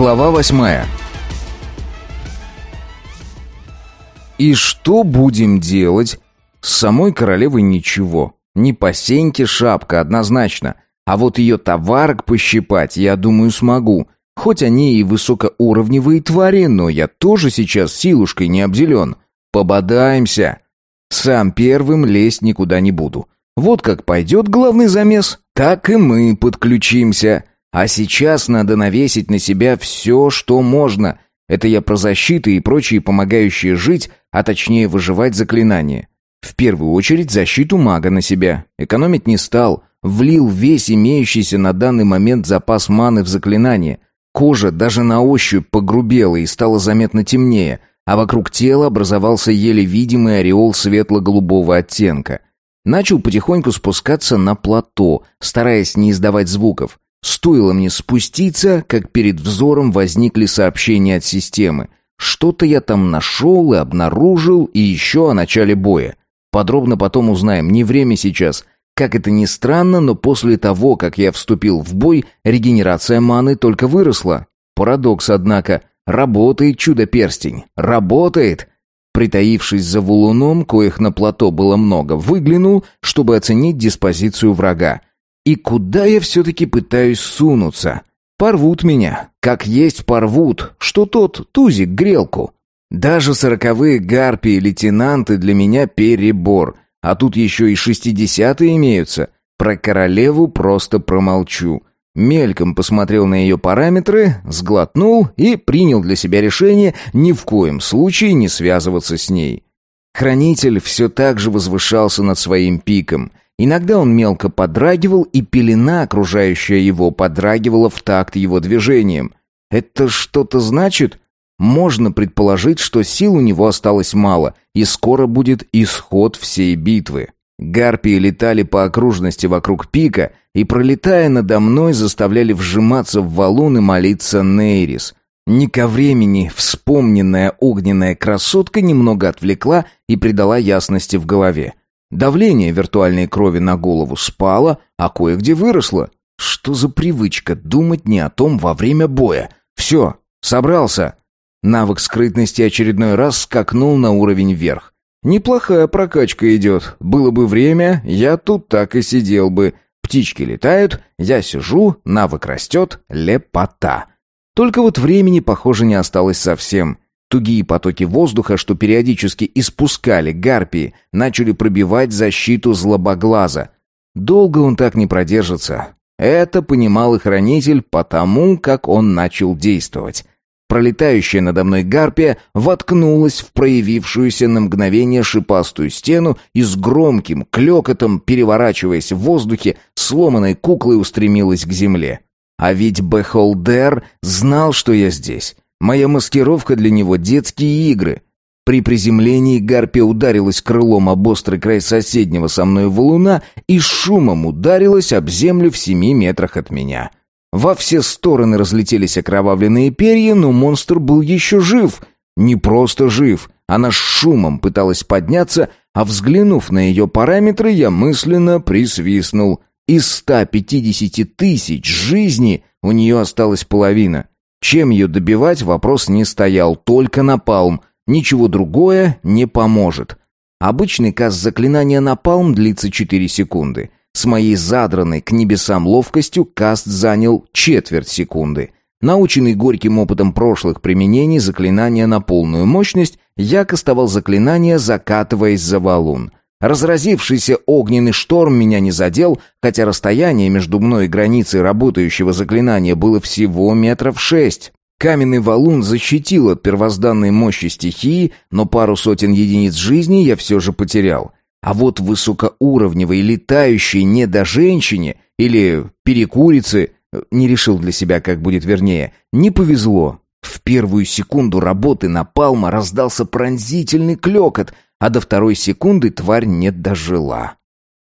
Глава восьмая. И что будем делать? С самой королевой ничего. Не по сеньке шапка, однозначно. А вот ее товарок пощипать, я думаю, смогу. Хоть они и высокоуровневые твари, но я тоже сейчас силушкой не обделен. Пободаемся. Сам первым лезть никуда не буду. Вот как пойдет главный замес, так и мы подключимся. А сейчас надо навесить на себя все, что можно. Это я про защиты и прочие помогающие жить, а точнее выживать заклинания. В первую очередь защиту мага на себя. Экономить не стал. Влил весь имеющийся на данный момент запас маны в заклинание. Кожа даже на ощупь погрубела и стала заметно темнее, а вокруг тела образовался еле видимый ореол светло-голубого оттенка. Начал потихоньку спускаться на плато, стараясь не издавать звуков. Стоило мне спуститься, как перед взором возникли сообщения от системы. Что-то я там нашел и обнаружил, и еще о начале боя. Подробно потом узнаем, не время сейчас. Как это ни странно, но после того, как я вступил в бой, регенерация маны только выросла. Парадокс, однако. Работает чудо-перстень. Работает! Притаившись за валуном, коих на плато было много, выглянул, чтобы оценить диспозицию врага. И куда я все-таки пытаюсь сунуться? Порвут меня. Как есть порвут. Что тот тузик грелку. Даже сороковые гарпии лейтенанты для меня перебор. А тут еще и шестидесятые имеются. Про королеву просто промолчу. Мельком посмотрел на ее параметры, сглотнул и принял для себя решение ни в коем случае не связываться с ней. Хранитель все так же возвышался над своим пиком. Иногда он мелко подрагивал, и пелена, окружающая его, подрагивала в такт его движением. Это что-то значит? Можно предположить, что сил у него осталось мало, и скоро будет исход всей битвы. Гарпии летали по окружности вокруг пика и, пролетая надо мной, заставляли вжиматься в валун и молиться Нейрис. Не ко времени вспомненная огненная красотка немного отвлекла и придала ясности в голове. Давление виртуальной крови на голову спало, а кое-где выросло. Что за привычка думать не о том во время боя? Все, собрался. Навык скрытности очередной раз скакнул на уровень вверх. Неплохая прокачка идет. Было бы время, я тут так и сидел бы. Птички летают, я сижу, навык растет, лепота. Только вот времени, похоже, не осталось совсем. Тугие потоки воздуха, что периодически испускали гарпии, начали пробивать защиту злобоглаза. Долго он так не продержится. Это понимал и хранитель потому, как он начал действовать. Пролетающая надо мной гарпия воткнулась в проявившуюся на мгновение шипастую стену и с громким клёкотом, переворачиваясь в воздухе, сломанной куклой устремилась к земле. А ведь Бехолдер знал, что я здесь. Моя маскировка для него — детские игры. При приземлении гарпия ударилась крылом об острый край соседнего со мной валуна и с шумом ударилась об землю в семи метрах от меня. Во все стороны разлетелись окровавленные перья, но монстр был еще жив. Не просто жив, она с шумом пыталась подняться, а взглянув на ее параметры, я мысленно присвистнул. Из 150 тысяч жизней у нее осталась половина. Чем ее добивать, вопрос не стоял, только напалм. Ничего другое не поможет. Обычный каст заклинания напалм длится 4 секунды. С моей задранной к небесам ловкостью каст занял четверть секунды. Наученный горьким опытом прошлых применений заклинания на полную мощность, я кастовал заклинание, закатываясь за валун. Разразившийся огненный шторм меня не задел, хотя расстояние между мной и границей работающего заклинания было всего метров шесть. Каменный валун защитил от первозданной мощи стихии, но пару сотен единиц жизни я все же потерял. А вот высокоуровневой летающей не до женщине или перекурицы, не решил для себя, как будет вернее, не повезло. В первую секунду работы на Палма раздался пронзительный клёкот — а до второй секунды тварь не дожила.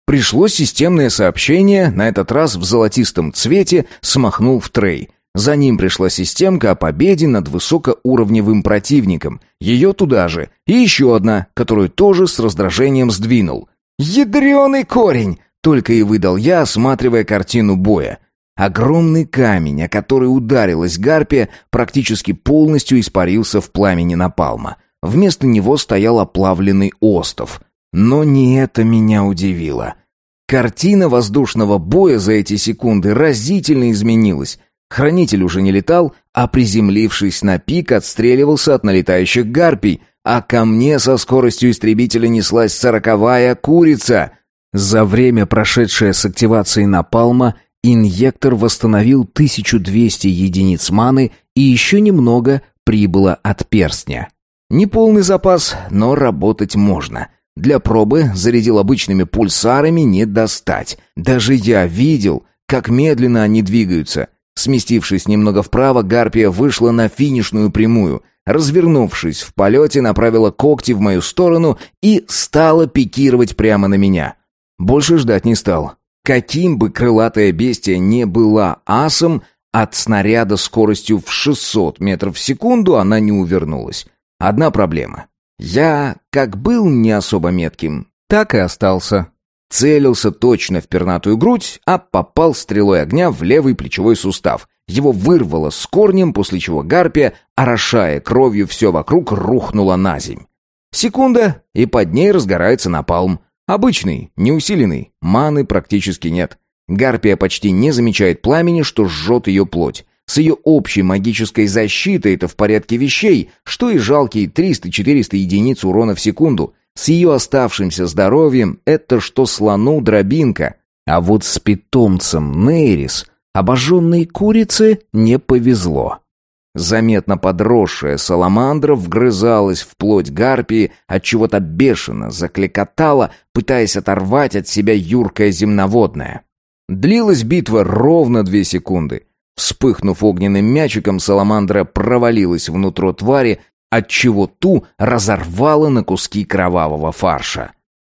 Пришло системное сообщение, на этот раз в золотистом цвете, смахнул в трей. За ним пришла системка о победе над высокоуровневым противником. Ее туда же. И еще одна, которую тоже с раздражением сдвинул. «Ядреный корень!» — только и выдал я, осматривая картину боя. Огромный камень, о который ударилась гарпия, практически полностью испарился в пламени напалма. Вместо него стоял оплавленный остов. Но не это меня удивило. Картина воздушного боя за эти секунды разительно изменилась. Хранитель уже не летал, а приземлившись на пик, отстреливался от налетающих гарпий, а ко мне со скоростью истребителя неслась сороковая курица. За время, прошедшее с активацией напалма, инъектор восстановил 1200 единиц маны и еще немного прибыло от перстня. Неполный запас, но работать можно. Для пробы зарядил обычными пульсарами не достать. Даже я видел, как медленно они двигаются. Сместившись немного вправо, Гарпия вышла на финишную прямую. Развернувшись в полете, направила когти в мою сторону и стала пикировать прямо на меня. Больше ждать не стал. Каким бы крылатая бестия не была асом, от снаряда скоростью в 600 метров в секунду она не увернулась. Одна проблема. Я как был не особо метким, так и остался. Целился точно в пернатую грудь, а попал стрелой огня в левый плечевой сустав. Его вырвало с корнем, после чего гарпия, орошая кровью все вокруг, рухнула на земь. Секунда, и под ней разгорается напалм. Обычный, неусиленный, маны практически нет. Гарпия почти не замечает пламени, что жжет ее плоть. С ее общей магической защитой это в порядке вещей, что и жалкие 300-400 единиц урона в секунду. С ее оставшимся здоровьем это что слону дробинка. А вот с питомцем Нейрис, обожженной курице, не повезло. Заметно подросшая саламандра вгрызалась в плоть гарпии, от чего то бешено закликотала, пытаясь оторвать от себя юркое земноводное. Длилась битва ровно две секунды. Вспыхнув огненным мячиком, саламандра провалилась внутрь твари, отчего ту разорвало на куски кровавого фарша.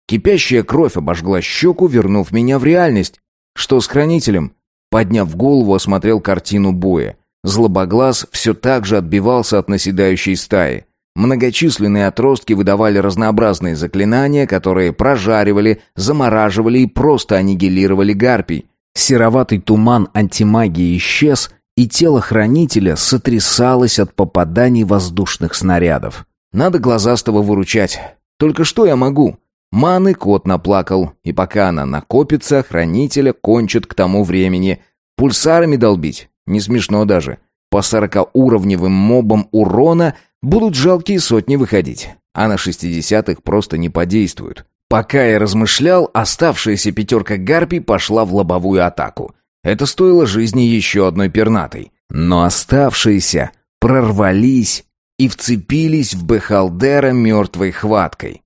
Кипящая кровь обожгла щеку, вернув меня в реальность. Что с хранителем? Подняв голову, осмотрел картину боя. Злобоглаз все так же отбивался от наседающей стаи. Многочисленные отростки выдавали разнообразные заклинания, которые прожаривали, замораживали и просто аннигилировали гарпий. Сероватый туман антимагии исчез, и тело хранителя сотрясалось от попаданий воздушных снарядов. Надо глазастого выручать. Только что я могу? Маны кот наплакал, и пока она накопится, хранителя кончит к тому времени. Пульсарами долбить? Не смешно даже. По сорокауровневым мобам урона будут жалкие сотни выходить, а на шестидесятых просто не подействуют. Пока я размышлял, оставшаяся пятерка гарпий пошла в лобовую атаку. Это стоило жизни еще одной пернатой. Но оставшиеся прорвались и вцепились в Бехалдера мертвой хваткой.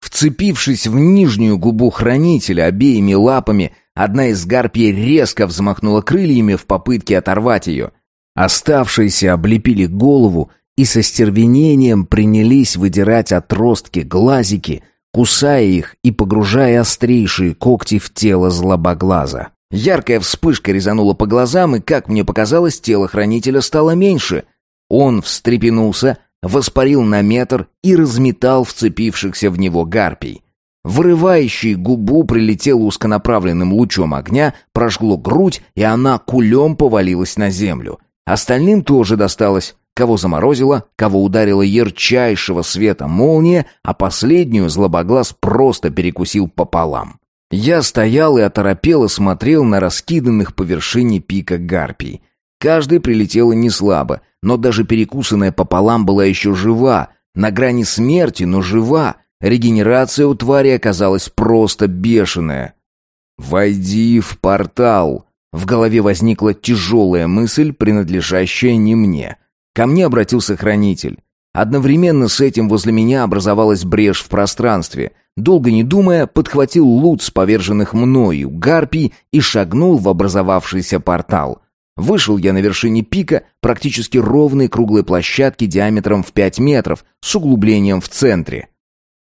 Вцепившись в нижнюю губу хранителя обеими лапами, одна из гарпий резко взмахнула крыльями в попытке оторвать ее. Оставшиеся облепили голову и со стервенением принялись выдирать отростки, глазики, кусая их и погружая острейшие когти в тело злобоглаза. Яркая вспышка резанула по глазам, и, как мне показалось, тело хранителя стало меньше. Он встрепенулся, воспарил на метр и разметал вцепившихся в него гарпий. Вырывающий губу прилетел узконаправленным лучом огня, прожгло грудь, и она кулем повалилась на землю. Остальным тоже досталось. Кого заморозило, кого ударило ярчайшего света молния, а последнюю злобоглаз просто перекусил пополам. Я стоял и оторопело смотрел на раскиданных по вершине пика гарпий. Каждый прилетела не слабо, но даже перекусанная пополам была еще жива, на грани смерти, но жива. Регенерация у твари оказалась просто бешеная. «Войди в портал!» В голове возникла тяжелая мысль, принадлежащая не мне. Ко мне обратился хранитель. Одновременно с этим возле меня образовалась брешь в пространстве. Долго не думая, подхватил лут с поверженных мною гарпий и шагнул в образовавшийся портал. Вышел я на вершине пика, практически ровной круглой площадки диаметром в пять метров, с углублением в центре.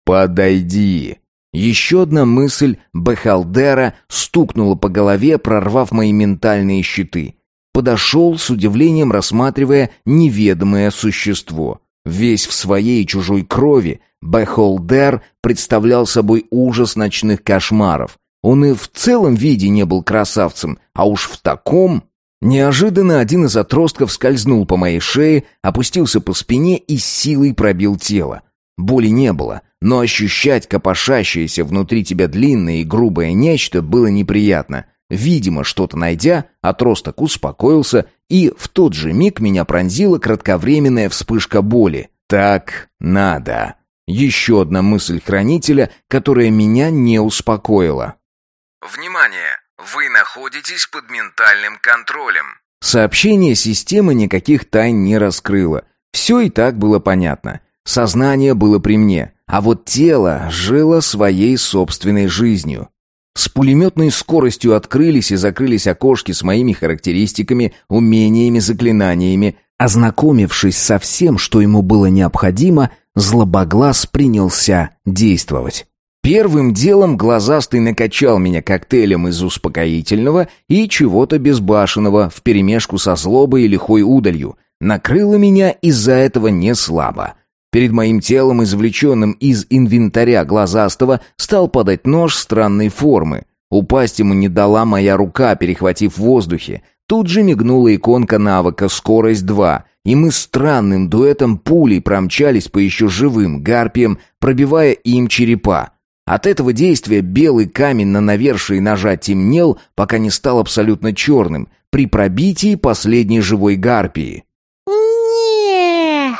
«Подойди!» Еще одна мысль Бехолдера стукнула по голове, прорвав мои ментальные щиты. Подошел, с удивлением рассматривая неведомое существо. Весь в своей и чужой крови, Бехолдер представлял собой ужас ночных кошмаров. Он и в целом виде не был красавцем, а уж в таком... Неожиданно один из отростков скользнул по моей шее, опустился по спине и силой пробил тело. Боли не было, но ощущать копошащееся внутри тебя длинное и грубое нечто было неприятно. Видимо, что-то найдя, отросток успокоился, и в тот же миг меня пронзила кратковременная вспышка боли. «Так надо». Еще одна мысль хранителя, которая меня не успокоила. «Внимание! Вы находитесь под ментальным контролем». Сообщение системы никаких тайн не раскрыло. Все и так было понятно. Сознание было при мне, а вот тело жило своей собственной жизнью. С пулеметной скоростью открылись и закрылись окошки с моими характеристиками, умениями, заклинаниями. Ознакомившись со всем, что ему было необходимо, злобоглаз принялся действовать. Первым делом глазастый накачал меня коктейлем из успокоительного и чего-то безбашенного вперемешку со злобой и лихой удалью. Накрыло меня из-за этого не слабо. Перед моим телом, извлеченным из инвентаря глазастого, стал падать нож странной формы. Упасть ему не дала моя рука, перехватив в воздухе. Тут же мигнула иконка навыка «Скорость 2», и мы странным дуэтом пулей промчались по еще живым гарпиям, пробивая им черепа. От этого действия белый камень на навершии ножа темнел, пока не стал абсолютно черным, при пробитии последней живой гарпии. «Нет!»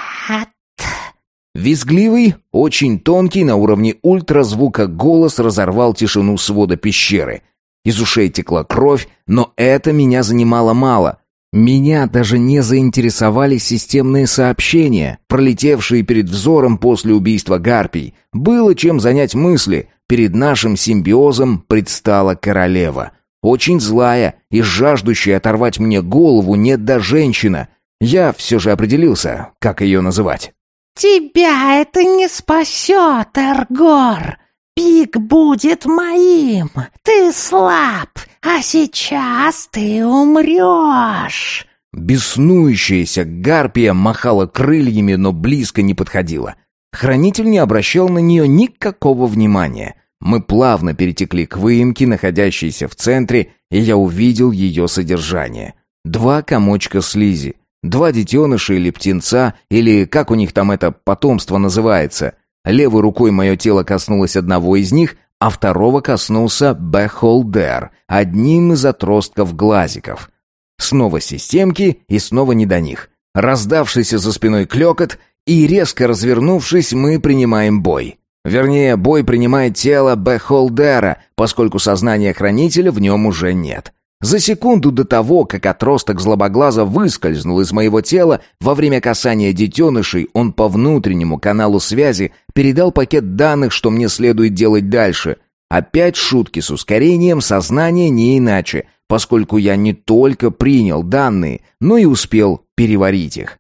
Визгливый, очень тонкий, на уровне ультразвука голос разорвал тишину свода пещеры. Из ушей текла кровь, но это меня занимало мало. Меня даже не заинтересовали системные сообщения, пролетевшие перед взором после убийства гарпий. Было чем занять мысли. Перед нашим симбиозом предстала королева. Очень злая и жаждущая оторвать мне голову нет да женщина. Я все же определился, как ее называть. «Тебя это не спасет, Эргор! Пик будет моим! Ты слаб, а сейчас ты умрешь!» Беснующаяся гарпия махала крыльями, но близко не подходила. Хранитель не обращал на нее никакого внимания. Мы плавно перетекли к выемке, находящейся в центре, и я увидел ее содержание. Два комочка слизи — Два детеныша или птенца, или как у них там это потомство называется. Левой рукой мое тело коснулось одного из них, а второго коснулся Бехолдер, одним из отростков глазиков. Снова системки и снова не до них. Раздавшийся за спиной клекот, и резко развернувшись, мы принимаем бой. Вернее, бой принимает тело Бехолдера, поскольку сознания хранителя в нем уже нет. За секунду до того, как отросток злобоглаза выскользнул из моего тела, во время касания детенышей он по внутреннему каналу связи передал пакет данных, что мне следует делать дальше. Опять шутки с ускорением сознания не иначе, поскольку я не только принял данные, но и успел переварить их.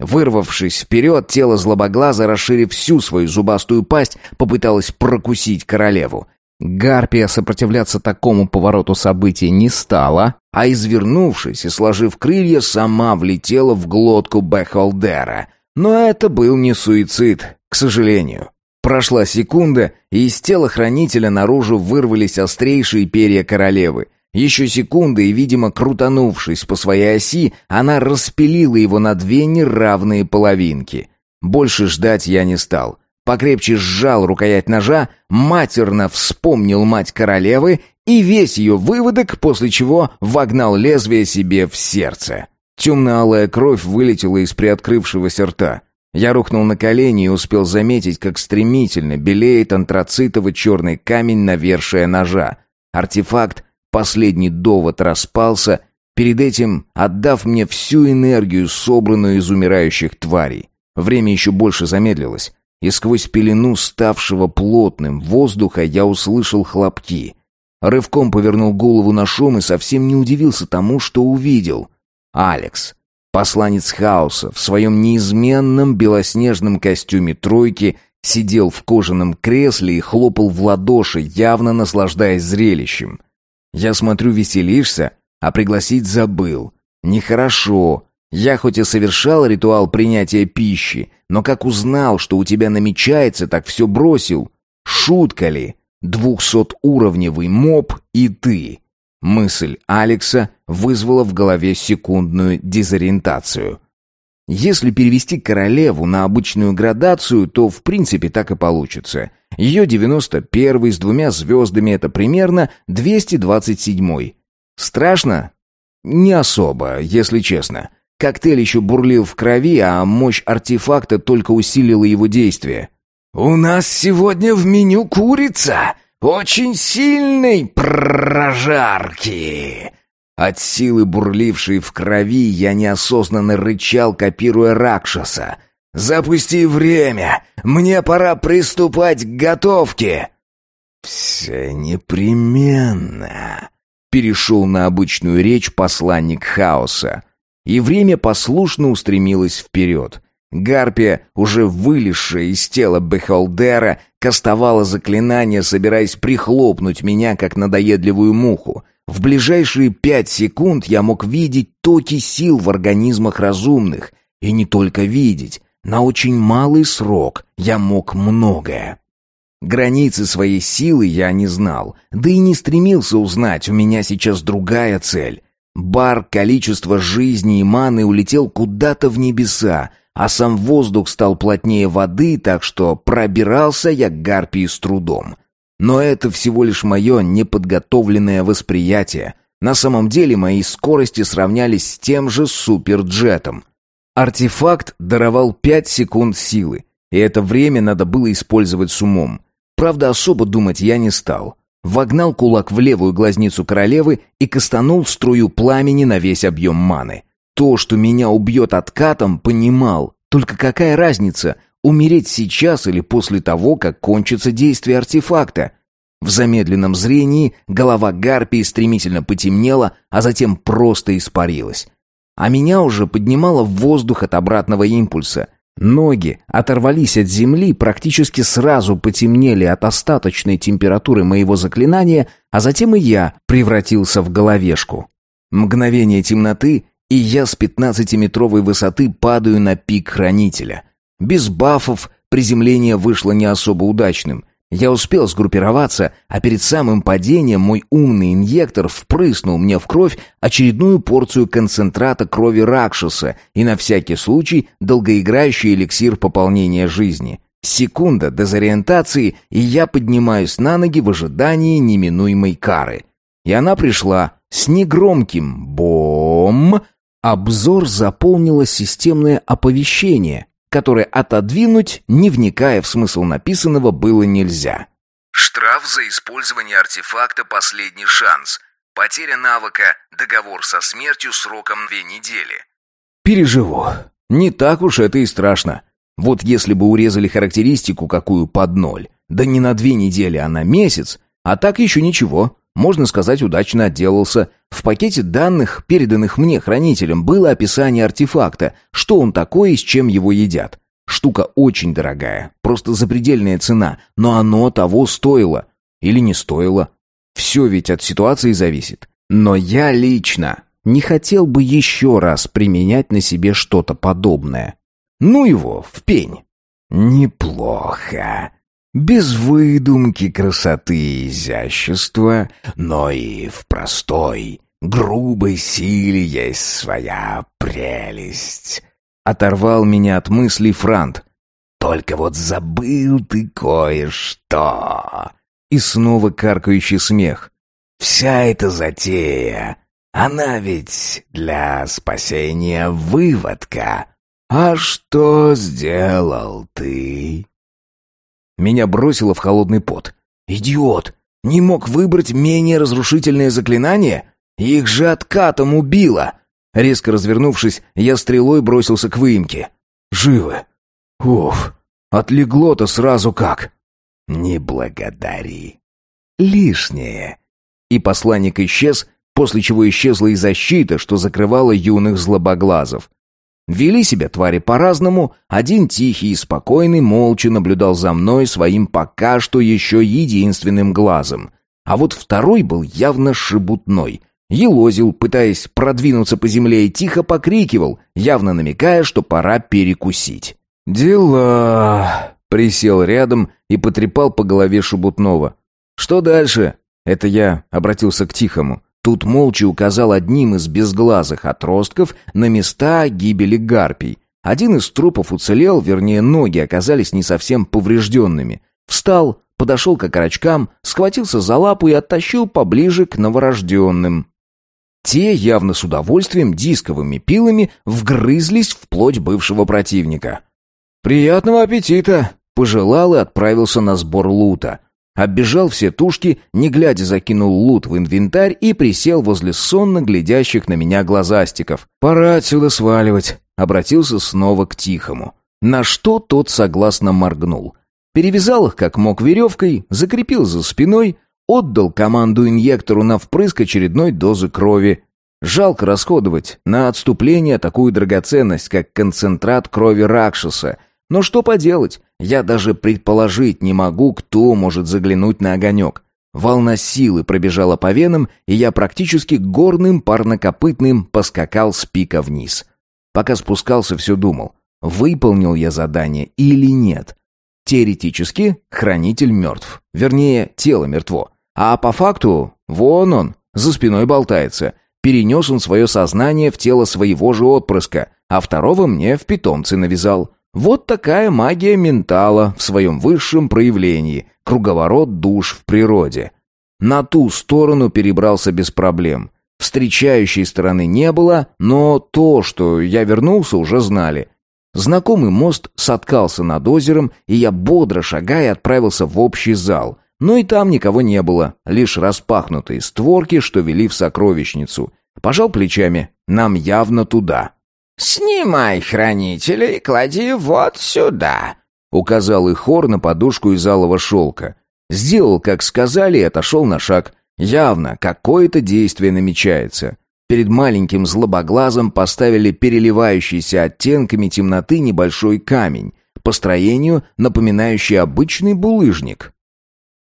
Вырвавшись вперед, тело злобоглаза, расширив всю свою зубастую пасть, попыталось прокусить королеву. Гарпия сопротивляться такому повороту событий не стала, а извернувшись и сложив крылья, сама влетела в глотку Бехолдера. Но это был не суицид, к сожалению. Прошла секунда, и из тела хранителя наружу вырвались острейшие перья королевы. Еще секунда, и, видимо, крутанувшись по своей оси, она распилила его на две неравные половинки. Больше ждать я не стал. Покрепче сжал рукоять ножа, матерно вспомнил мать королевы и весь ее выводок, после чего вогнал лезвие себе в сердце. Темно-алая кровь вылетела из приоткрывшегося рта. Я рухнул на колени и успел заметить, как стремительно белеет антрацитово-черный камень навершия ножа. Артефакт, последний довод распался, перед этим отдав мне всю энергию, собранную из умирающих тварей. Время еще больше замедлилось и сквозь пелену ставшего плотным воздуха я услышал хлопки. Рывком повернул голову на шум и совсем не удивился тому, что увидел. Алекс, посланец хаоса, в своем неизменном белоснежном костюме тройки, сидел в кожаном кресле и хлопал в ладоши, явно наслаждаясь зрелищем. «Я смотрю, веселишься, а пригласить забыл. Нехорошо. Я хоть и совершал ритуал принятия пищи, но как узнал, что у тебя намечается, так все бросил. Шутка ли? Двухсотуровневый моб и ты. Мысль Алекса вызвала в голове секундную дезориентацию. Если перевести королеву на обычную градацию, то в принципе так и получится. Ее 91 с двумя звездами это примерно 227. Страшно? Не особо, если честно. Коктейль еще бурлил в крови, а мощь артефакта только усилила его действие. «У нас сегодня в меню курица! Очень сильной прожарки!» От силы, бурлившей в крови, я неосознанно рычал, копируя Ракшаса. «Запусти время! Мне пора приступать к готовке!» «Все непременно!» Перешел на обычную речь посланник хаоса. И время послушно устремилось вперед. Гарпия, уже вылезшая из тела Бехолдера, кастовала заклинание, собираясь прихлопнуть меня, как надоедливую муху. В ближайшие пять секунд я мог видеть токи сил в организмах разумных. И не только видеть. На очень малый срок я мог многое. Границы своей силы я не знал, да и не стремился узнать, у меня сейчас другая цель. Бар количества жизни и маны улетел куда-то в небеса, а сам воздух стал плотнее воды, так что пробирался я к гарпии с трудом. Но это всего лишь мое неподготовленное восприятие. На самом деле мои скорости сравнялись с тем же суперджетом. Артефакт даровал 5 секунд силы, и это время надо было использовать с умом. Правда, особо думать я не стал. Вогнал кулак в левую глазницу королевы и кастанул струю пламени на весь объем маны. То, что меня убьет откатом, понимал. Только какая разница, Умереть сейчас или после того, как кончится действие артефакта? В замедленном зрении голова гарпии стремительно потемнела, а затем просто испарилась. А меня уже поднимало в воздух от обратного импульса. Ноги оторвались от земли, практически сразу потемнели от остаточной температуры моего заклинания, а затем и я превратился в головешку. Мгновение темноты, и я с пятнадцатиметровой высоты падаю на пик хранителя — без бафов приземление вышло не особо удачным. Я успел сгруппироваться, а перед самым падением мой умный инъектор впрыснул мне в кровь очередную порцию концентрата крови Ракшаса и на всякий случай долгоиграющий эликсир пополнения жизни. Секунда дезориентации, и я поднимаюсь на ноги в ожидании неминуемой кары. И она пришла с негромким «бом». Обзор заполнило системное оповещение, которое отодвинуть, не вникая в смысл написанного, было нельзя. Штраф за использование артефакта «Последний шанс». Потеря навыка «Договор со смертью» сроком две недели. Переживу. Не так уж это и страшно. Вот если бы урезали характеристику какую под ноль, да не на две недели, а на месяц, а так еще ничего. Можно сказать, удачно отделался. В пакете данных, переданных мне хранителем, было описание артефакта, что он такой и с чем его едят. Штука очень дорогая, просто запредельная цена, но оно того стоило. Или не стоило. Все ведь от ситуации зависит. Но я лично не хотел бы еще раз применять на себе что-то подобное. Ну его, в пень. Неплохо без выдумки красоты и изящества, но и в простой, грубой силе есть своя прелесть. Оторвал меня от мыслей Франт. Только вот забыл ты кое-что. И снова каркающий смех. Вся эта затея, она ведь для спасения выводка. А что сделал ты? Меня бросило в холодный пот. «Идиот! Не мог выбрать менее разрушительное заклинание? Их же откатом убило!» Резко развернувшись, я стрелой бросился к выемке. «Живы! Уф! Отлегло-то сразу как!» «Не благодари! Лишнее!» И посланник исчез, после чего исчезла и защита, что закрывала юных злобоглазов. Вели себя твари по-разному, один тихий и спокойный молча наблюдал за мной своим пока что еще единственным глазом. А вот второй был явно шебутной. Елозил, пытаясь продвинуться по земле, и тихо покрикивал, явно намекая, что пора перекусить. «Дела...» — присел рядом и потрепал по голове шебутного. Что дальше? Это я обратился к Тихому. Тут молча указал одним из безглазых отростков на места гибели гарпий. Один из трупов уцелел, вернее, ноги оказались не совсем поврежденными. Встал, подошел к окорочкам, схватился за лапу и оттащил поближе к новорожденным. Те явно с удовольствием дисковыми пилами вгрызлись в плоть бывшего противника. «Приятного аппетита!» — пожелал и отправился на сбор лута. Оббежал все тушки, не глядя закинул лут в инвентарь и присел возле сонно глядящих на меня глазастиков. «Пора отсюда сваливать», — обратился снова к Тихому. На что тот согласно моргнул. Перевязал их как мог веревкой, закрепил за спиной, отдал команду инъектору на впрыск очередной дозы крови. Жалко расходовать на отступление такую драгоценность, как концентрат крови Ракшаса. Но что поделать, я даже предположить не могу, кто может заглянуть на огонек. Волна силы пробежала по венам, и я практически горным парнокопытным поскакал с пика вниз. Пока спускался, все думал, выполнил я задание или нет. Теоретически, хранитель мертв. Вернее, тело мертво. А по факту, вон он, за спиной болтается. Перенес он свое сознание в тело своего же отпрыска, а второго мне в питомцы навязал. Вот такая магия ментала в своем высшем проявлении, круговорот душ в природе. На ту сторону перебрался без проблем. Встречающей стороны не было, но то, что я вернулся, уже знали. Знакомый мост соткался над озером, и я, бодро шагая, отправился в общий зал. Но и там никого не было, лишь распахнутые створки, что вели в сокровищницу. Пожал плечами, нам явно туда. «Снимай хранителя и клади вот сюда», — указал и хор на подушку из алого шелка. Сделал, как сказали, и отошел на шаг. Явно какое-то действие намечается. Перед маленьким злобоглазом поставили переливающийся оттенками темноты небольшой камень, по строению напоминающий обычный булыжник.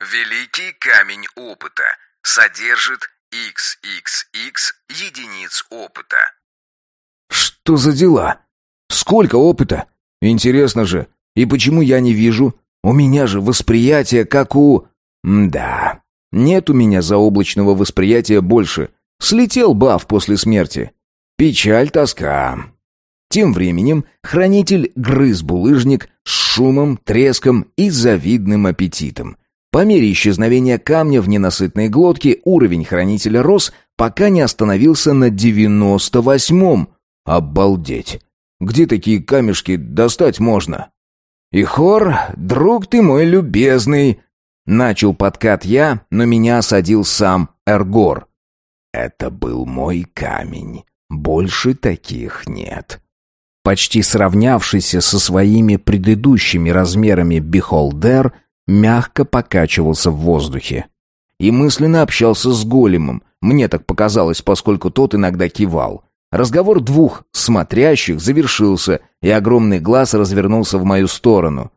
Великий камень опыта содержит XXX единиц опыта. Что за дела? Сколько опыта? Интересно же. И почему я не вижу? У меня же восприятие как у... Да. Нет у меня заоблачного восприятия больше. Слетел баф после смерти. Печаль, тоска. Тем временем хранитель грыз булыжник с шумом, треском и завидным аппетитом. По мере исчезновения камня в ненасытной глотке уровень хранителя рос, пока не остановился на девяносто восьмом. Обалдеть! Где такие камешки достать можно? «Ихор, друг ты мой любезный!» Начал подкат я, но меня осадил сам Эргор. «Это был мой камень. Больше таких нет». Почти сравнявшийся со своими предыдущими размерами Бехолдер мягко покачивался в воздухе. И мысленно общался с големом, мне так показалось, поскольку тот иногда кивал. Разговор двух смотрящих завершился, и огромный глаз развернулся в мою сторону.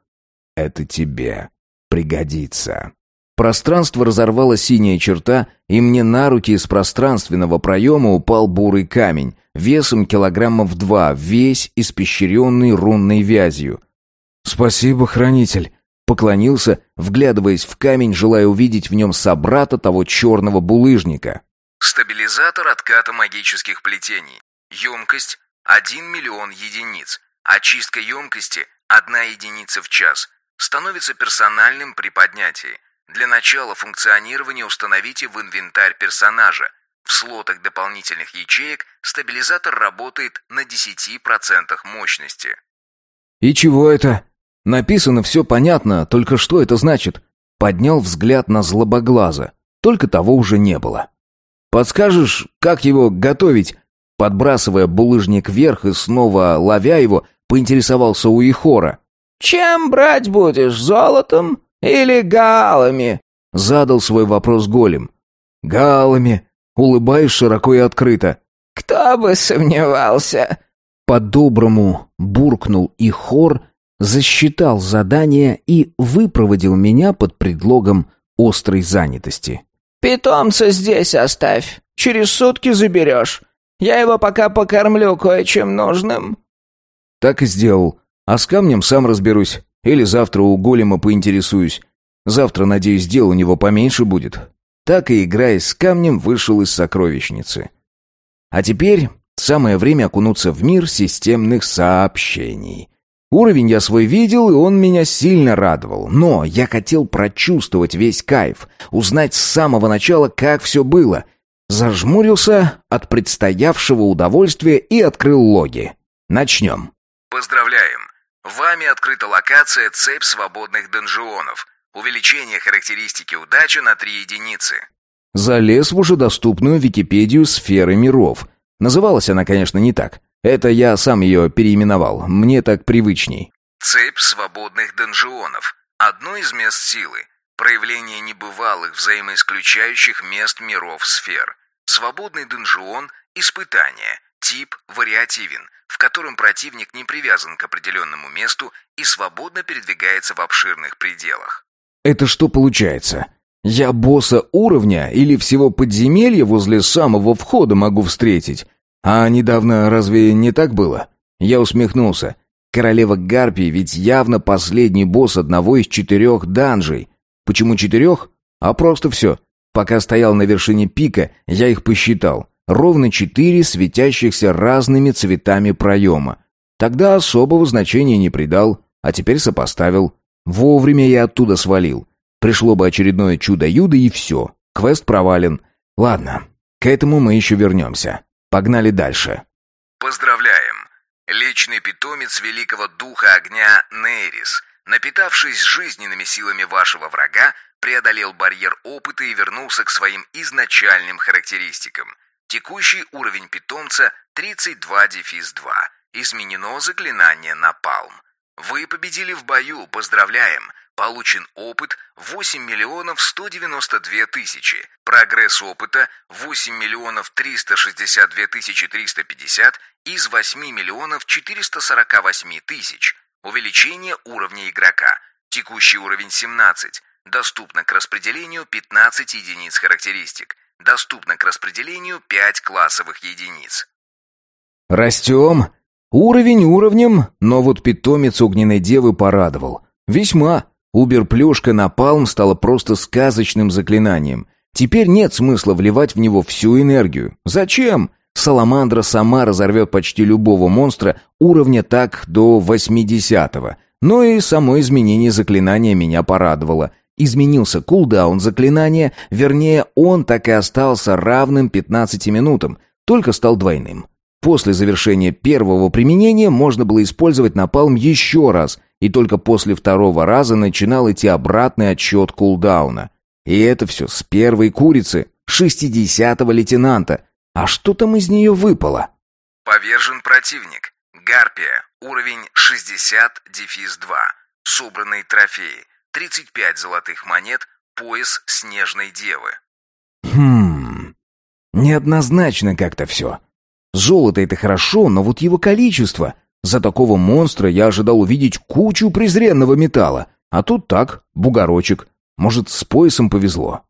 «Это тебе пригодится». Пространство разорвало синяя черта, и мне на руки из пространственного проема упал бурый камень, весом килограммов два, весь испещренный рунной вязью. «Спасибо, хранитель», — поклонился, вглядываясь в камень, желая увидеть в нем собрата того черного булыжника. Стабилизатор отката магических плетений. Емкость 1 миллион единиц. Очистка емкости 1 единица в час. Становится персональным при поднятии. Для начала функционирования установите в инвентарь персонажа. В слотах дополнительных ячеек стабилизатор работает на 10% мощности. «И чего это?» «Написано все понятно, только что это значит?» Поднял взгляд на злобоглаза. Только того уже не было. «Подскажешь, как его готовить?» Подбрасывая булыжник вверх и снова ловя его, поинтересовался у Ихора. «Чем брать будешь, золотом или галами?» Задал свой вопрос голем. «Галами!» Улыбаюсь широко и открыто. «Кто бы сомневался!» По-доброму буркнул Ихор, засчитал задание и выпроводил меня под предлогом острой занятости. «Питомца здесь оставь, через сутки заберешь. Я его пока покормлю кое-чем нужным». Так и сделал. А с камнем сам разберусь. Или завтра у голема поинтересуюсь. Завтра, надеюсь, дел у него поменьше будет. Так и, играясь с камнем, вышел из сокровищницы. А теперь самое время окунуться в мир системных сообщений. Уровень я свой видел, и он меня сильно радовал. Но я хотел прочувствовать весь кайф, узнать с самого начала, как все было. Зажмурился от предстоявшего удовольствия и открыл логи. Начнем. Поздравляем! Вами открыта локация «Цепь свободных донжионов». Увеличение характеристики удачи на 3 единицы. Залез в уже доступную Википедию сферы миров. Называлась она, конечно, не так. Это я сам ее переименовал. Мне так привычней. Цепь свободных донжионов. Одно из мест силы. Проявление небывалых взаимоисключающих мест миров сфер. Свободный донжион – испытание. Тип вариативен, в котором противник не привязан к определенному месту и свободно передвигается в обширных пределах. Это что получается? Я босса уровня или всего подземелья возле самого входа могу встретить? А недавно разве не так было? Я усмехнулся. Королева Гарпии ведь явно последний босс одного из четырех данжей. Почему четырех? А просто все. Пока стоял на вершине пика, я их посчитал. Ровно четыре светящихся разными цветами проема. Тогда особого значения не придал, а теперь сопоставил. Вовремя я оттуда свалил. Пришло бы очередное чудо-юдо и все. Квест провален. Ладно, к этому мы еще вернемся. Погнали дальше. Поздравляем! Личный питомец великого духа огня Нейрис, напитавшись жизненными силами вашего врага, преодолел барьер опыта и вернулся к своим изначальным характеристикам. Текущий уровень питомца 32 дефис 2. Изменено заклинание Напалм. Вы победили в бою, поздравляем! Получен опыт 8 миллионов 192 тысячи. Прогресс опыта 8 миллионов 362 тысячи 350 из 8 миллионов 448 тысяч. Увеличение уровня игрока. Текущий уровень 17. Доступно к распределению 15 единиц характеристик. Доступно к распределению 5 классовых единиц. Растем. Уровень уровнем, но вот питомец огненной девы порадовал. Весьма. Убер-плюшка Напалм стала просто сказочным заклинанием. Теперь нет смысла вливать в него всю энергию. Зачем? Саламандра сама разорвет почти любого монстра уровня так до 80-го. Но и само изменение заклинания меня порадовало. Изменился кулдаун заклинания, вернее, он так и остался равным 15 минутам, только стал двойным. После завершения первого применения можно было использовать напалм еще раз, и только после второго раза начинал идти обратный отсчет кулдауна. И это все с первой курицы, шестидесятого лейтенанта. А что там из нее выпало? Повержен противник. Гарпия. Уровень 60, дефис 2. Собранные трофеи. 35 золотых монет. Пояс Снежной Девы. Хм... Неоднозначно как-то все. Золото это хорошо, но вот его количество. За такого монстра я ожидал увидеть кучу презренного металла. А тут так, бугорочек. Может, с поясом повезло.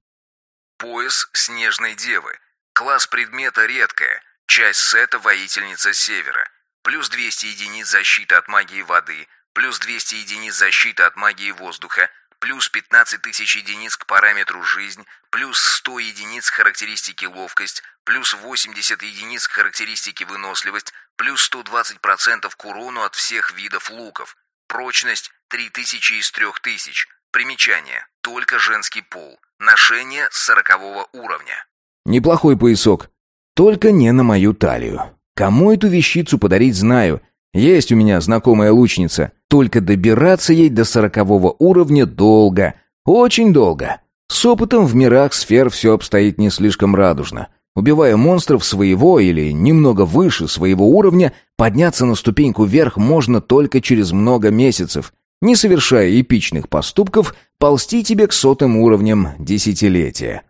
Пояс Снежной Девы. Класс предмета редкая. Часть сета Воительница Севера. Плюс 200 единиц защиты от магии воды. Плюс 200 единиц защиты от магии воздуха плюс 15 тысяч единиц к параметру «Жизнь», плюс 100 единиц к характеристике «Ловкость», плюс 80 единиц к характеристике «Выносливость», плюс 120% к урону от всех видов луков. Прочность 3000 из 3000. Примечание. Только женский пол. Ношение 40 уровня. Неплохой поясок. Только не на мою талию. Кому эту вещицу подарить, знаю. Есть у меня знакомая лучница. Только добираться ей до сорокового уровня долго. Очень долго. С опытом в мирах сфер все обстоит не слишком радужно. Убивая монстров своего или немного выше своего уровня, подняться на ступеньку вверх можно только через много месяцев. Не совершая эпичных поступков, ползти тебе к сотым уровням десятилетия.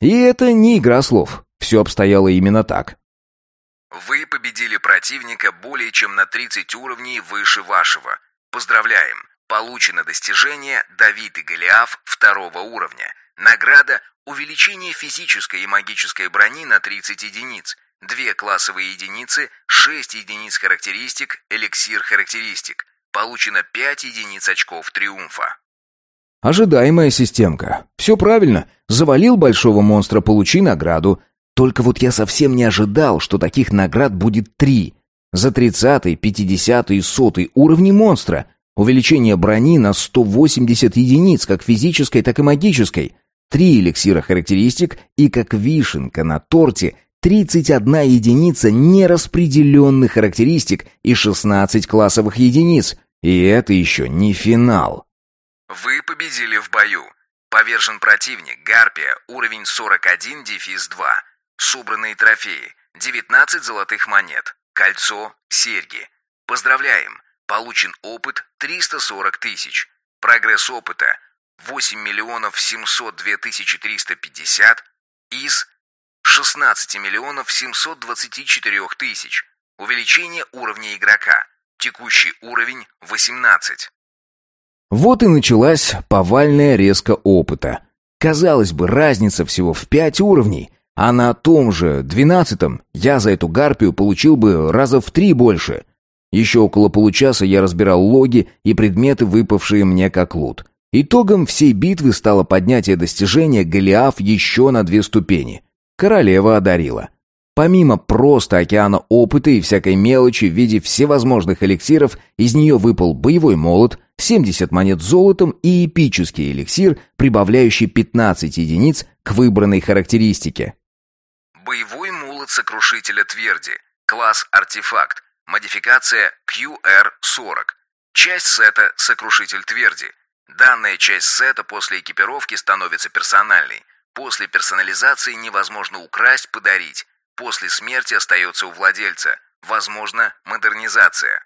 И это не игра слов. Все обстояло именно так. Вы победили противника более чем на 30 уровней выше вашего. Поздравляем! Получено достижение «Давид и Голиаф» второго уровня. Награда «Увеличение физической и магической брони на 30 единиц». Две классовые единицы, 6 единиц характеристик, эликсир характеристик. Получено 5 единиц очков триумфа. Ожидаемая системка. Все правильно. Завалил большого монстра, получи награду. Только вот я совсем не ожидал, что таких наград будет три. За 30, 50 и 100 уровни монстра. Увеличение брони на 180 единиц, как физической, так и магической. Три эликсира характеристик и, как вишенка на торте, 31 единица нераспределенных характеристик и 16 классовых единиц. И это еще не финал. Вы победили в бою. Повержен противник, Гарпия, уровень 41, дефис 2. Собранные трофеи, 19 золотых монет, кольцо, серьги. Поздравляем, получен опыт 340 тысяч. Прогресс опыта 8 миллионов 702 тысячи 350 из 16 миллионов 724 тысяч. Увеличение уровня игрока. Текущий уровень 18. Вот и началась повальная резка опыта. Казалось бы, разница всего в пять уровней, а на том же двенадцатом я за эту гарпию получил бы раза в три больше. Еще около получаса я разбирал логи и предметы, выпавшие мне как лут. Итогом всей битвы стало поднятие достижения Голиаф еще на две ступени. Королева одарила. Помимо просто океана опыта и всякой мелочи в виде всевозможных эликсиров, из нее выпал боевой молот, 70 монет золотом и эпический эликсир, прибавляющий 15 единиц к выбранной характеристике. Боевой молот сокрушителя тверди. Класс артефакт. Модификация QR-40. Часть сета «Сокрушитель тверди». Данная часть сета после экипировки становится персональной. После персонализации невозможно украсть, подарить. После смерти остается у владельца. Возможно, модернизация.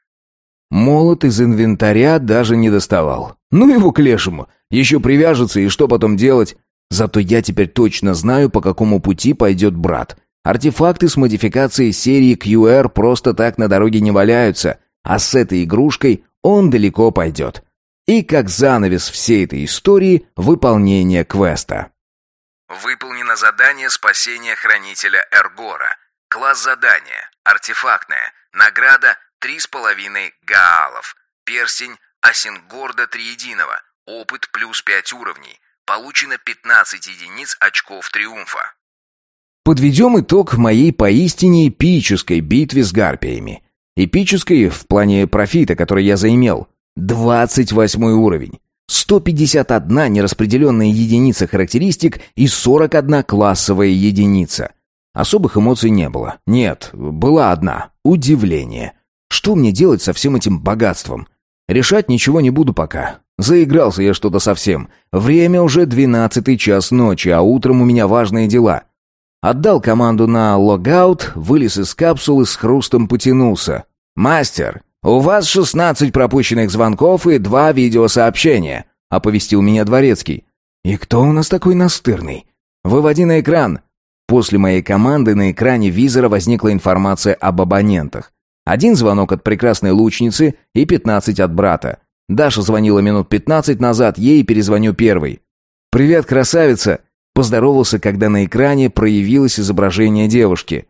Молот из инвентаря даже не доставал. Ну его к лешему. Еще привяжется, и что потом делать? Зато я теперь точно знаю, по какому пути пойдет брат. Артефакты с модификацией серии QR просто так на дороге не валяются, а с этой игрушкой он далеко пойдет. И как занавес всей этой истории выполнение квеста. Выполнено задание спасения хранителя Эргора. Класс задания. Артефактное. Награда 3,5 гаалов. Перстень Асингорда Триединого. Опыт плюс 5 уровней. Получено 15 единиц очков триумфа. Подведем итог моей поистине эпической битве с гарпиями. Эпической в плане профита, который я заимел. 28 уровень. 151 нераспределенная единица характеристик и 41 классовая единица. Особых эмоций не было. Нет, была одна – удивление. Что мне делать со всем этим богатством? Решать ничего не буду пока. Заигрался я что-то совсем. Время уже двенадцатый час ночи, а утром у меня важные дела. Отдал команду на логаут, вылез из капсулы, с хрустом потянулся. «Мастер, у вас шестнадцать пропущенных звонков и два видеосообщения», — оповестил меня дворецкий. «И кто у нас такой настырный?» «Выводи на экран». После моей команды на экране визора возникла информация об абонентах. Один звонок от прекрасной лучницы и пятнадцать от брата. Даша звонила минут пятнадцать назад, ей перезвоню первый. «Привет, красавица!» Поздоровался, когда на экране проявилось изображение девушки.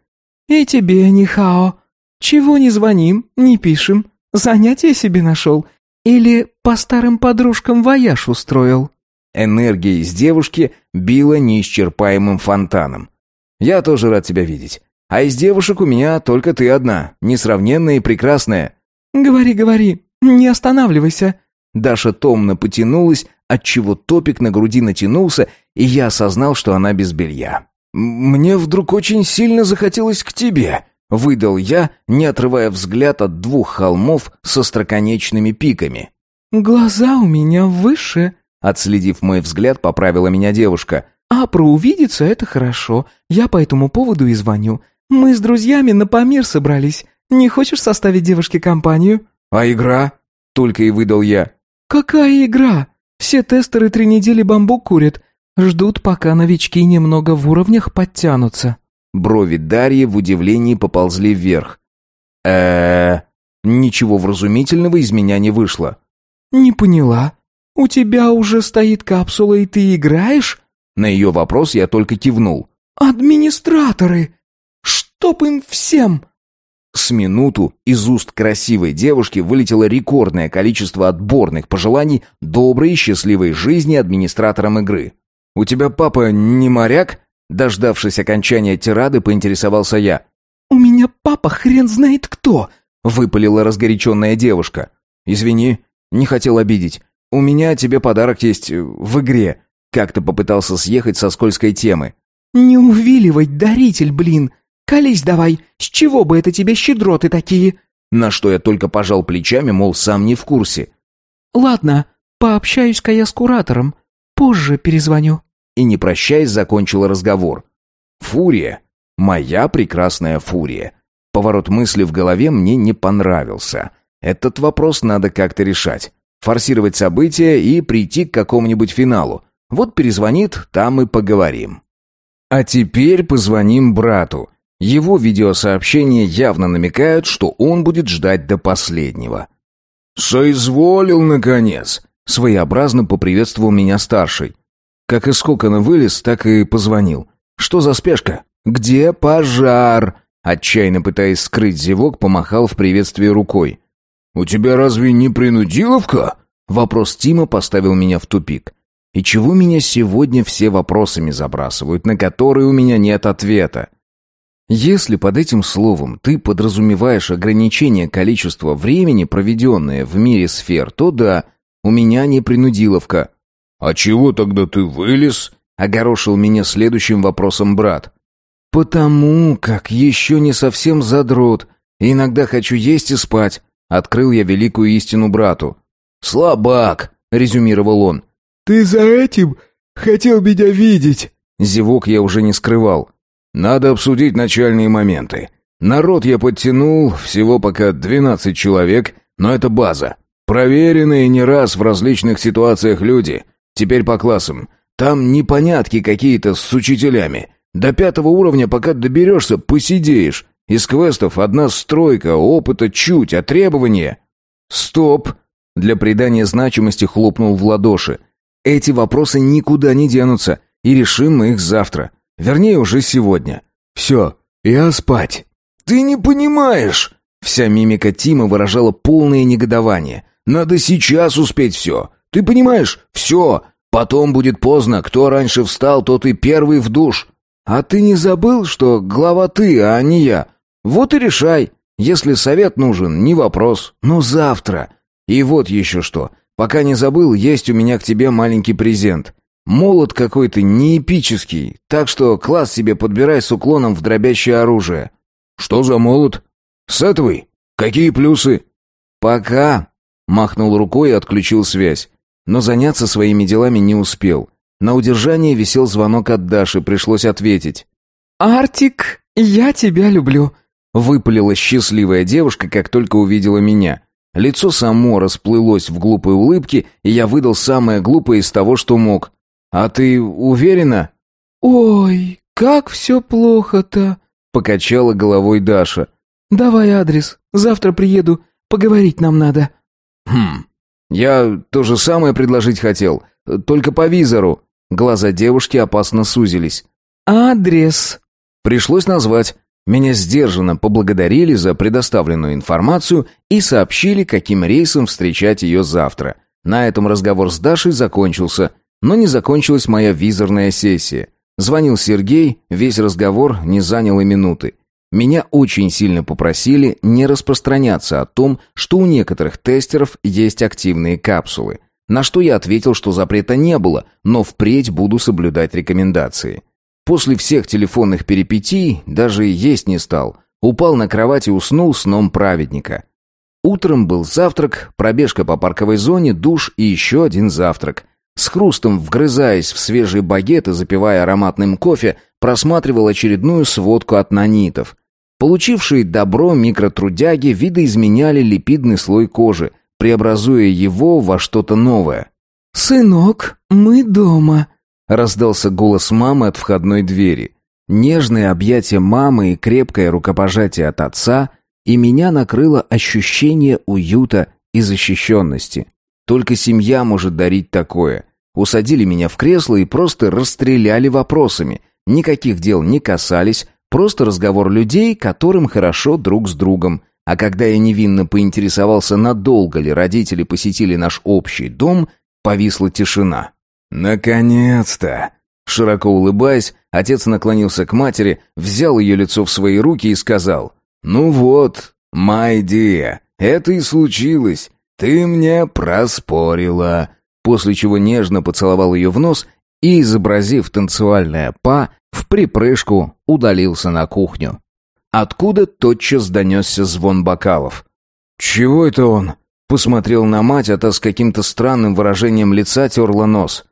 «И тебе, Нихао. Чего не звоним, не пишем? Занятие себе нашел? Или по старым подружкам вояж устроил?» Энергия из девушки била неисчерпаемым фонтаном. «Я тоже рад тебя видеть. А из девушек у меня только ты одна, несравненная и прекрасная». «Говори, говори, не останавливайся». Даша томно потянулась, отчего топик на груди натянулся, и я осознал, что она без белья. «Мне вдруг очень сильно захотелось к тебе», — выдал я, не отрывая взгляд от двух холмов со строконечными пиками. «Глаза у меня выше», — отследив мой взгляд, поправила меня девушка. «А про увидеться — это хорошо. Я по этому поводу и звоню. «Мы с друзьями на Памир собрались. Не хочешь составить девушке компанию?» «А игра?» — только и выдал я. «Какая игра? Все тестеры три недели бамбук курят. Ждут, пока новички немного в уровнях подтянутся». Брови Дарьи в удивлении поползли вверх. э Ничего вразумительного из меня не вышло. «Не поняла. У тебя уже стоит капсула, и ты играешь?» На ее вопрос я только кивнул. «Администраторы!» Чтоб им всем!» С минуту из уст красивой девушки вылетело рекордное количество отборных пожеланий доброй и счастливой жизни администраторам игры. «У тебя папа не моряк?» Дождавшись окончания тирады, поинтересовался я. «У меня папа хрен знает кто!» — выпалила разгоряченная девушка. «Извини, не хотел обидеть. У меня тебе подарок есть в игре». Как-то попытался съехать со скользкой темы. «Не увиливай, даритель, блин! Колись давай, с чего бы это тебе щедроты такие?» На что я только пожал плечами, мол, сам не в курсе. «Ладно, пообщаюсь-ка я с куратором. Позже перезвоню» и, не прощаясь, закончила разговор. «Фурия. Моя прекрасная фурия». Поворот мысли в голове мне не понравился. Этот вопрос надо как-то решать. Форсировать события и прийти к какому-нибудь финалу. Вот перезвонит, там и поговорим. А теперь позвоним брату. Его видеосообщения явно намекают, что он будет ждать до последнего. «Соизволил, наконец!» Своеобразно поприветствовал меня старший. Как из кокона вылез, так и позвонил. «Что за спешка? Где пожар?» Отчаянно пытаясь скрыть зевок, помахал в приветствии рукой. «У тебя разве не принудиловка?» Вопрос Тима поставил меня в тупик. И чего меня сегодня все вопросами забрасывают, на которые у меня нет ответа? Если под этим словом ты подразумеваешь ограничение количества времени, проведенное в мире сфер, то да, у меня не принудиловка. «А чего тогда ты вылез?» — огорошил меня следующим вопросом брат. «Потому как еще не совсем задрот, и иногда хочу есть и спать», — открыл я великую истину брату. «Слабак», — резюмировал он. «Ты за этим хотел меня видеть?» Зевок я уже не скрывал. «Надо обсудить начальные моменты. Народ я подтянул, всего пока двенадцать человек, но это база. Проверенные не раз в различных ситуациях люди. Теперь по классам. Там непонятки какие-то с учителями. До пятого уровня, пока доберешься, посидеешь. Из квестов одна стройка, опыта чуть, а требования... Стоп! Для придания значимости хлопнул в ладоши. Эти вопросы никуда не денутся, и решим мы их завтра. Вернее, уже сегодня. Все, я спать. Ты не понимаешь! Вся мимика Тима выражала полное негодование. Надо сейчас успеть все. Ты понимаешь? Все. Потом будет поздно. Кто раньше встал, тот и первый в душ. А ты не забыл, что глава ты, а не я? Вот и решай. Если совет нужен, не вопрос. Но завтра. И вот еще что. Пока не забыл, есть у меня к тебе маленький презент. Молот какой-то не эпический, так что класс себе подбирай с уклоном в дробящее оружие. Что за молот? Сетовый? Какие плюсы? Пока. Махнул рукой и отключил связь. Но заняться своими делами не успел. На удержание висел звонок от Даши, пришлось ответить. «Артик, я тебя люблю», — выпалила счастливая девушка, как только увидела меня. Лицо само расплылось в глупой улыбке, и я выдал самое глупое из того, что мог. «А ты уверена?» «Ой, как все плохо-то», — покачала головой Даша. «Давай адрес, завтра приеду, поговорить нам надо». «Хм, «Я то же самое предложить хотел, только по визору». Глаза девушки опасно сузились. «Адрес». Пришлось назвать. Меня сдержанно поблагодарили за предоставленную информацию и сообщили, каким рейсом встречать ее завтра. На этом разговор с Дашей закончился, но не закончилась моя визорная сессия. Звонил Сергей, весь разговор не занял и минуты. Меня очень сильно попросили не распространяться о том, что у некоторых тестеров есть активные капсулы. На что я ответил, что запрета не было, но впредь буду соблюдать рекомендации. После всех телефонных перипетий даже есть не стал. Упал на кровать и уснул сном праведника. Утром был завтрак, пробежка по парковой зоне, душ и еще один завтрак. С хрустом вгрызаясь в свежие багеты, запивая ароматным кофе, просматривал очередную сводку от нанитов. Получившие добро микротрудяги видоизменяли липидный слой кожи, преобразуя его во что-то новое. «Сынок, мы дома», — раздался голос мамы от входной двери. Нежное объятие мамы и крепкое рукопожатие от отца, и меня накрыло ощущение уюта и защищенности. Только семья может дарить такое. Усадили меня в кресло и просто расстреляли вопросами. Никаких дел не касались, Просто разговор людей, которым хорошо друг с другом. А когда я невинно поинтересовался, надолго ли родители посетили наш общий дом, повисла тишина. «Наконец-то!» Широко улыбаясь, отец наклонился к матери, взял ее лицо в свои руки и сказал, «Ну вот, Майдия, это и случилось. Ты мне проспорила». После чего нежно поцеловал ее в нос и, изобразив танцевальное па, в припрыжку удалился на кухню. Откуда тотчас донесся звон бокалов. «Чего это он?» Посмотрел на мать, а та с каким-то странным выражением лица терла нос.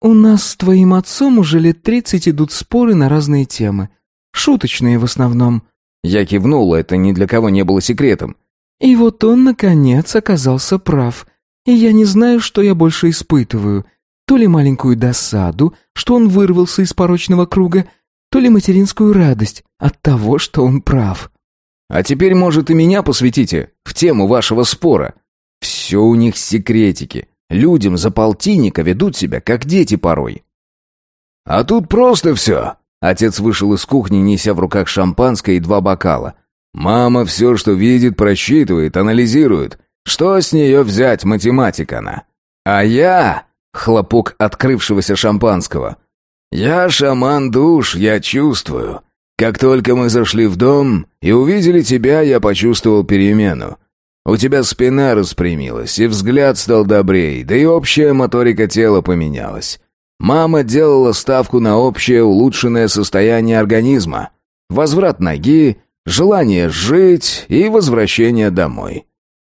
«У нас с твоим отцом уже лет тридцать идут споры на разные темы. Шуточные в основном». Я кивнула, это ни для кого не было секретом. «И вот он, наконец, оказался прав. И я не знаю, что я больше испытываю. То ли маленькую досаду, что он вырвался из порочного круга, то ли материнскую радость от того, что он прав». «А теперь, может, и меня посвятите в тему вашего спора. Все у них секретики. Людям за полтинника ведут себя, как дети порой. «А тут просто все!» Отец вышел из кухни, неся в руках шампанское и два бокала. «Мама все, что видит, просчитывает, анализирует. Что с нее взять, математика она? А я...» Хлопок открывшегося шампанского. «Я шаман душ, я чувствую. Как только мы зашли в дом и увидели тебя, я почувствовал перемену. У тебя спина распрямилась, и взгляд стал добрее, да и общая моторика тела поменялась. Мама делала ставку на общее улучшенное состояние организма. Возврат ноги, желание жить и возвращение домой.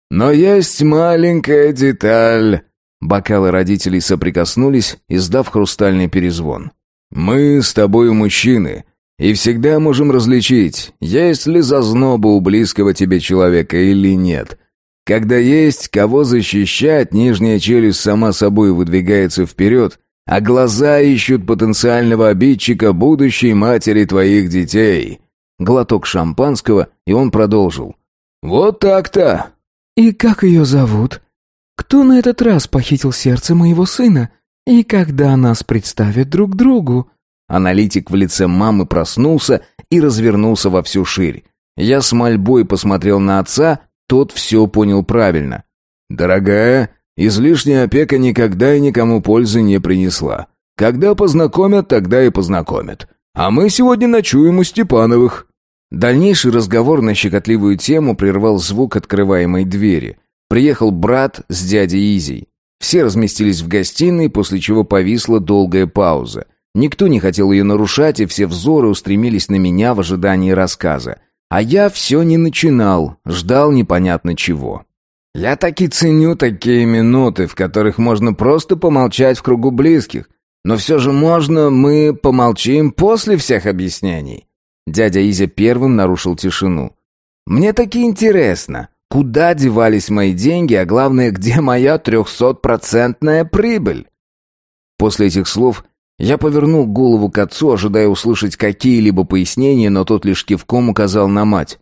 Но есть маленькая деталь. Бокалы родителей соприкоснулись, издав хрустальный перезвон. Мы с тобой мужчины, и всегда можем различить, есть ли зазноба у близкого тебе человека или нет. Когда есть кого защищать, нижняя челюсть сама собой выдвигается вперед, а глаза ищут потенциального обидчика будущей матери твоих детей. Глоток шампанского, и он продолжил. «Вот так-то!» «И как ее зовут? Кто на этот раз похитил сердце моего сына? И когда нас представят друг другу?» Аналитик в лице мамы проснулся и развернулся во всю ширь. Я с мольбой посмотрел на отца, тот все понял правильно. «Дорогая, излишняя опека никогда и никому пользы не принесла. Когда познакомят, тогда и познакомят. А мы сегодня ночуем у Степановых». Дальнейший разговор на щекотливую тему прервал звук открываемой двери. Приехал брат с дядей Изей. Все разместились в гостиной, после чего повисла долгая пауза. Никто не хотел ее нарушать, и все взоры устремились на меня в ожидании рассказа. А я все не начинал, ждал непонятно чего. Я таки ценю такие минуты, в которых можно просто помолчать в кругу близких. Но все же можно мы помолчим после всех объяснений. Дядя Изя первым нарушил тишину. Мне таки интересно, куда девались мои деньги, а главное, где моя трехсотпроцентная прибыль? После этих слов я повернул голову к отцу, ожидая услышать какие-либо пояснения, но тот лишь кивком указал на мать.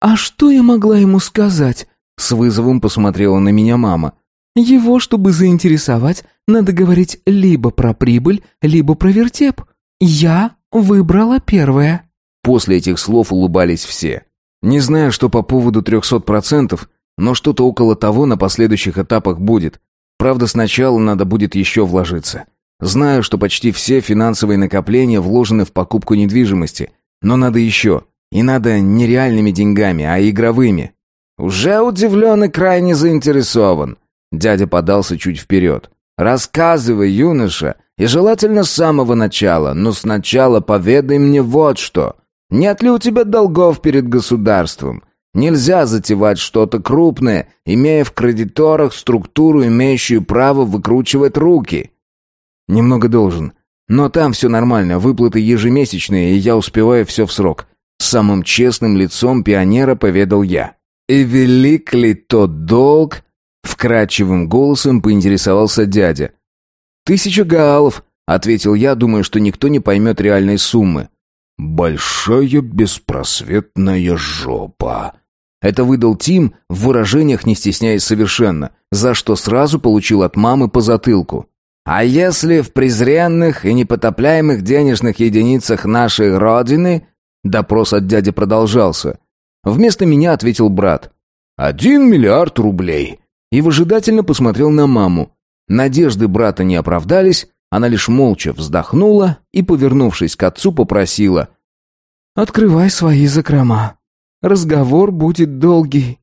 «А что я могла ему сказать?» С вызовом посмотрела на меня мама. «Его, чтобы заинтересовать, надо говорить либо про прибыль, либо про вертеп. Я выбрала первое». После этих слов улыбались все. Не знаю, что по поводу трехсот процентов, но что-то около того на последующих этапах будет. Правда, сначала надо будет еще вложиться. Знаю, что почти все финансовые накопления вложены в покупку недвижимости, но надо еще. И надо не реальными деньгами, а игровыми. Уже удивлен и крайне заинтересован. Дядя подался чуть вперед. Рассказывай, юноша, и желательно с самого начала, но сначала поведай мне вот что. Нет ли у тебя долгов перед государством? Нельзя затевать что-то крупное, имея в кредиторах структуру, имеющую право выкручивать руки. Немного должен. Но там все нормально, выплаты ежемесячные, и я успеваю все в срок. Самым честным лицом пионера поведал я. «И велик ли тот долг?» Вкрадчивым голосом поинтересовался дядя. «Тысяча гаалов», — ответил я, думая, что никто не поймет реальной суммы. «Большая беспросветная жопа», это выдал Тим в выражениях, не стесняясь совершенно, за что сразу получил от мамы по затылку. А если в презренных и непотопляемых денежных единицах нашей Родины Допрос от дяди продолжался. Вместо меня ответил брат. «Один миллиард рублей». И выжидательно посмотрел на маму. Надежды брата не оправдались, она лишь молча вздохнула и, повернувшись к отцу, попросила. «Открывай свои закрома. Разговор будет долгий».